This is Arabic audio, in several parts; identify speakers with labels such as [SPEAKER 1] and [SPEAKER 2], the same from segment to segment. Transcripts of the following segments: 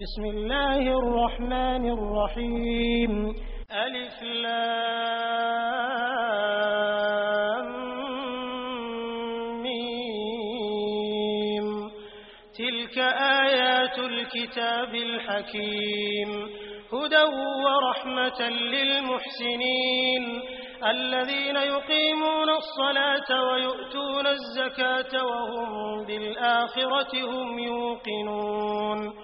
[SPEAKER 1] بسم الله الرحمن الرحيم. ألف ميم. تلك آيات الكتاب الحكيم. هدى ورحمة للمحسنين. الذين يقيمون الصلاة ويؤتون الزكاة وهم بالآخرة هم يوقنون.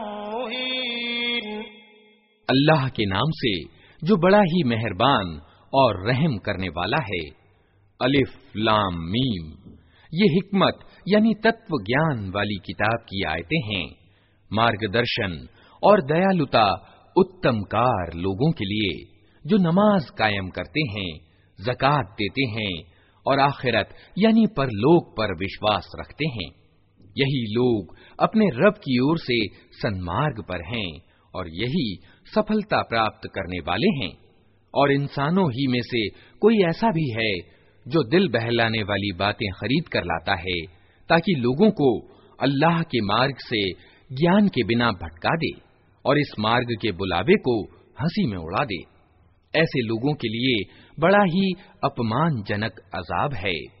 [SPEAKER 2] अल्लाह के नाम से, जो बड़ा ही मेहरबान और रहम करने वाला है। अलिफ, लाम, मीम। ये हिकमत, यानी तत्व ज्ञान वाली किताब की आयतें हैं। मार्गदर्शन और दयालुता उत्तमकार लोगों के लिए, जो नमाज़ कायम करते हैं, जक़ात देते हैं और आखिरत, यानी परलोक पर विश्वास रखते हैं। यही लोग अपने रब की ओर से सन्मार्ग पर हैं। और यही सफलता प्राप्त करने वाले हैं। और इंसानों ही में से कोई ऐसा भी है जो दिल बहलाने वाली बातें खरीद कर लाता है, ताकि लोगों को अल्लाह के मार्ग से ज्ञान के बिना भटका दे और इस मार्ग के बुलावे को हँसी में उड़ा दे। ऐसे लोगों के लिए बड़ा ही अपमानजनक अजाब है।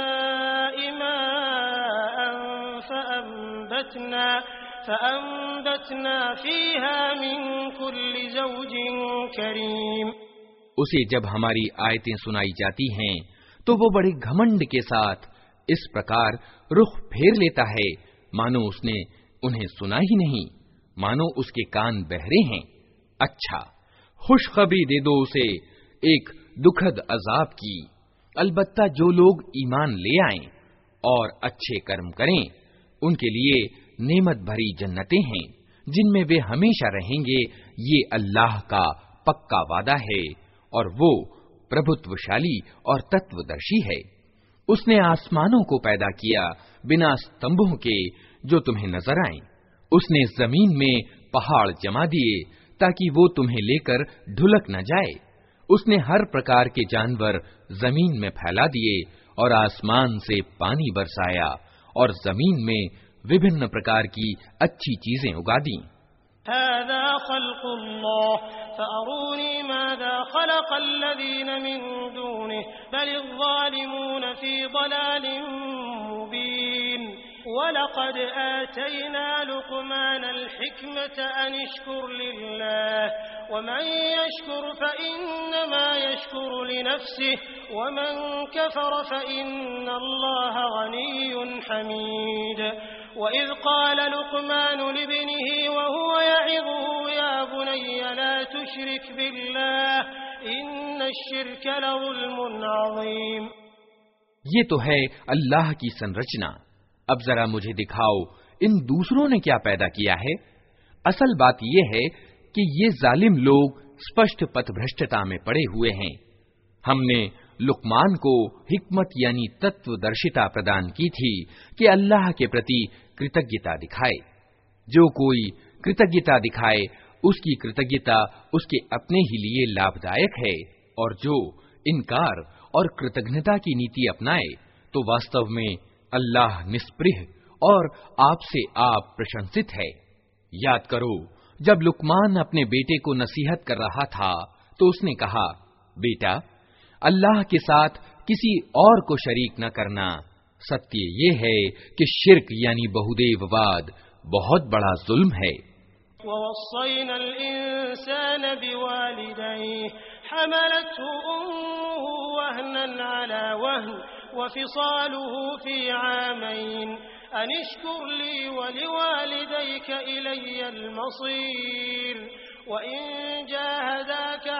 [SPEAKER 1] فأنبتنا فأنبتنا فيها من كل زوج كريم
[SPEAKER 2] उसे जब हमारी आयतें सुनाई जाती हैं तो वो बड़े घमंड के साथ इस प्रकार रुख फेर लेता है मानो उसने उन्हें सुना ही नहीं मानो उसके कान बहरे हैं अच्छा खुशखबरी दे दो उसे एक दुखद अजाब की अलबत्ता जो लोग ईमान ले आएं और अच्छे कर्म करें उनके लिए नेमत भरी जन्नतें हैं, जिनमें वे हमेशा रहेंगे। ये अल्लाह का पक्का वादा है और वो प्रभुत्वशाली और तत्वदर्शी है। उसने आसमानों को पैदा किया बिना स्तंभों के जो तुम्हें नज़र आए। उसने ज़मीन में पहाड़ जमा दिए ताकि वो तुम्हें लेकर ढुलक न जाए। उसने हर प्रकार के जानवर ज़मीन में फैला दिए और आसमान से पानी बरसाया। और जमीन में विभिन्न प्रकार की अच्छी चीजें उगा दी
[SPEAKER 1] هذا خلق الله فأروني ماذا خلق الذين من دونه بل الظالمون في ضلال مبين ولقد آتينا لقمان الحكمة أن اشكر لله ومن يشكر فإنما يشكر لنفسه ومن كفر فإن الله غني حميد وإذ قال لقمان لابنه وهو يعظه يا بني لا تشرك بالله إن الشرك لظلم عظيم
[SPEAKER 2] ये तो है अल्लाह की संरचना अब जरा मुझे दिखाओ इन दूसरों ने क्या पैदा किया है असल बात यह है कि ये जालिम लोग स्पष्ट पथभ्रष्टता में पड़े हुए हैं हमने लुकमान को हिकमत यानी तत्वदर्शिता प्रदान की थी कि अल्लाह के प्रति कृतज्ञता दिखाए। जो कोई कृतज्ञता दिखाए, उसकी कृतज्ञता उसके अपने ही लिए लाभदायक है और जो इनकार और कृतज्ञता की नीति अपनाए तो वास्तव में अल्लाह निष्प्रह और आपसे आप प्रशंसित है। याद करो, जब लुकमान अपने बेटे को नसीहत कर रहा था तो उसने कहा, बेटा अल्लाह के साथ किसी और को शरीक न करना सत्य ये है कि शिरक यानी बहुदेववाद बहुत बड़ा जुल्म है
[SPEAKER 1] अनिश्कुरली वलिवालिदैक इलैयल मसीर وإن جاهداك على أن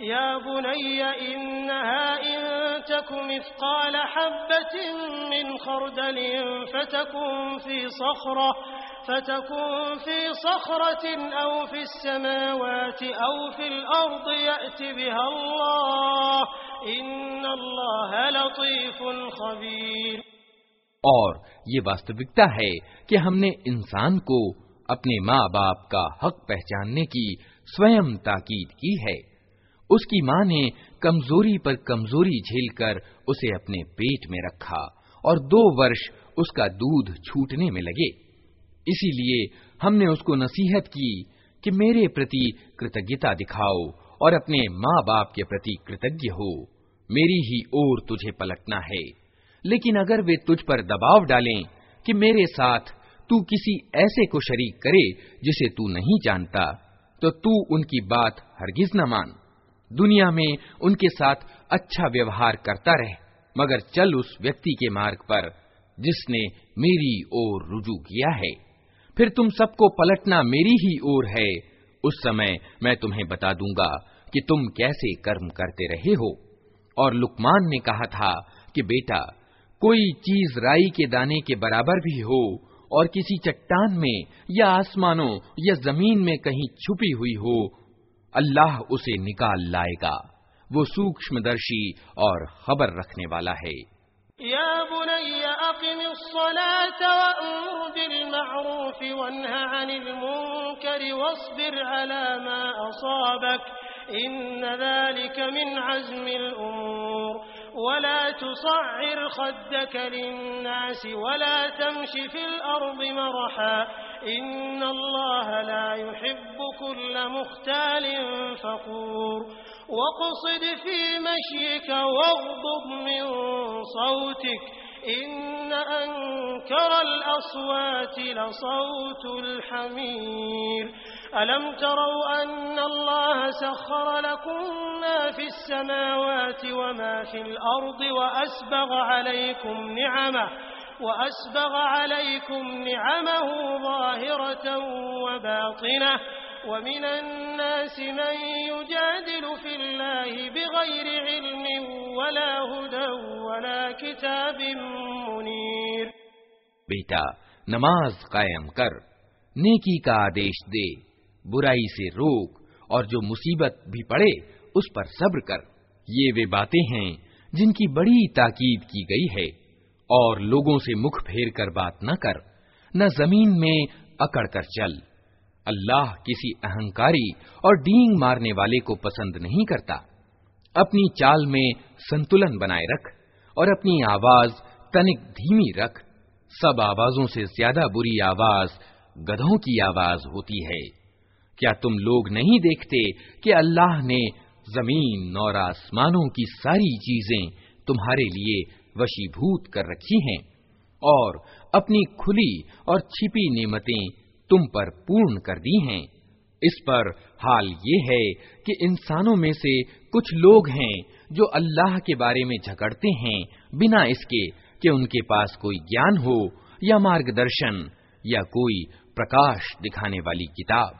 [SPEAKER 1] يا بني إنها إن تك مثقال حبة من خردل فتكن في صخرة فتكون في صخرة أو في السماوات أو في الأرض يأت بها الله إن الله لطيف خبير
[SPEAKER 2] और ये वास्तविकता है कि हमने इंसान को अपने माँ बाप का हक पहचानने की स्वयं ताकीद की है उसकी माँ ने कमज़ोरी पर कमज़ोरी झेलकर उसे अपने पेट में रखा और दो वर्ष उसका दूध छूटने में लगे। इसीलिए हमने उसको नसीहत की कि मेरे प्रति कृतज्ञता दिखाओ और अपने माँ बाप के प्रति कृतज्ञ हो। मेरी ही ओर तुझे पलटना है। लेकिन अगर वे तुझ पर दबाव डालें कि मेरे साथ तू किसी ऐसे को शरीक करे जिसे तू नहीं जानता तो तू उनकी बात हरगिज न मान। दुनिया में उनके साथ अच्छा व्यवहार करता रहे, मगर चल उस व्यक्ति के मार्ग पर, जिसने मेरी ओर रुजू किया है। फिर तुम सबको पलटना मेरी ही ओर है। उस समय मैं तुम्हें बता दूँगा कि तुम कैसे कर्म करते रहे हो। और लुकमान ने कहा था कि बेटा, कोई चीज़ राई के दाने के बराबर भी हो, और किसी चट्टान में या आसमानों या ज़मीन में कहीं छुपी हुई हो अल्लाह उसे निकाल लाएगा वो सूक्ष्मदर्शी और खबर रखने वाला है
[SPEAKER 1] بالمعروف وانه عن المنكر واصبر على ما أصابك إن ذلك من عزم الأمور ولا تصعر خدك للناس ولا تمش في الأرض مرحا إن الله لا يحب كل مختال فخور. وقصد في مشيك واغضب من صوتك. إن أنكر الأصوات لصوت الحمير. ألم تروا أن الله سخر لكم ما في السماوات وما في الأرض وأسبغ عليكم نعمه وأسبغ عليكم نعمه ظاهرة وباطنة ومن الناس من يجادل في الله بغير علم ولا هدى ولا كتاب منير.
[SPEAKER 2] بیٹا نماز قائم کر نیکی کا آدیش دے برائی سے روک اور جو مصیبت بھی پڑے اس پر صبر کر۔ یہ وہ باتیں ہیں جن کی بڑی تاکید کی گئی ہے۔ और लोगों से मुख फेर कर बात न कर, न ज़मीन में अकड़ कर चल। अल्लाह किसी अहंकारी और डींग मारने वाले को पसंद नहीं करता। अपनी चाल में संतुलन बनाए रख और अपनी आवाज़ तनिक धीमी रख। सब आवाजों से ज़्यादा बुरी आवाज़ गधों की आवाज़ होती है। क्या तुम लोग नहीं देखते कि अल्लाह ने ज़मीन और आसमानों की सारी चीज़ें तुम्हारे लिए वशीभूत कर रखी हैं और अपनी खुली और छिपी नेमतें तुम पर पूर्ण कर दी हैं। इस पर हाल ये है कि इंसानों में से कुछ लोग हैं जो अल्लाह के बारे में झगड़ते हैं बिना इसके कि उनके पास कोई ज्ञान हो या मार्गदर्शन या कोई प्रकाश दिखाने वाली किताब।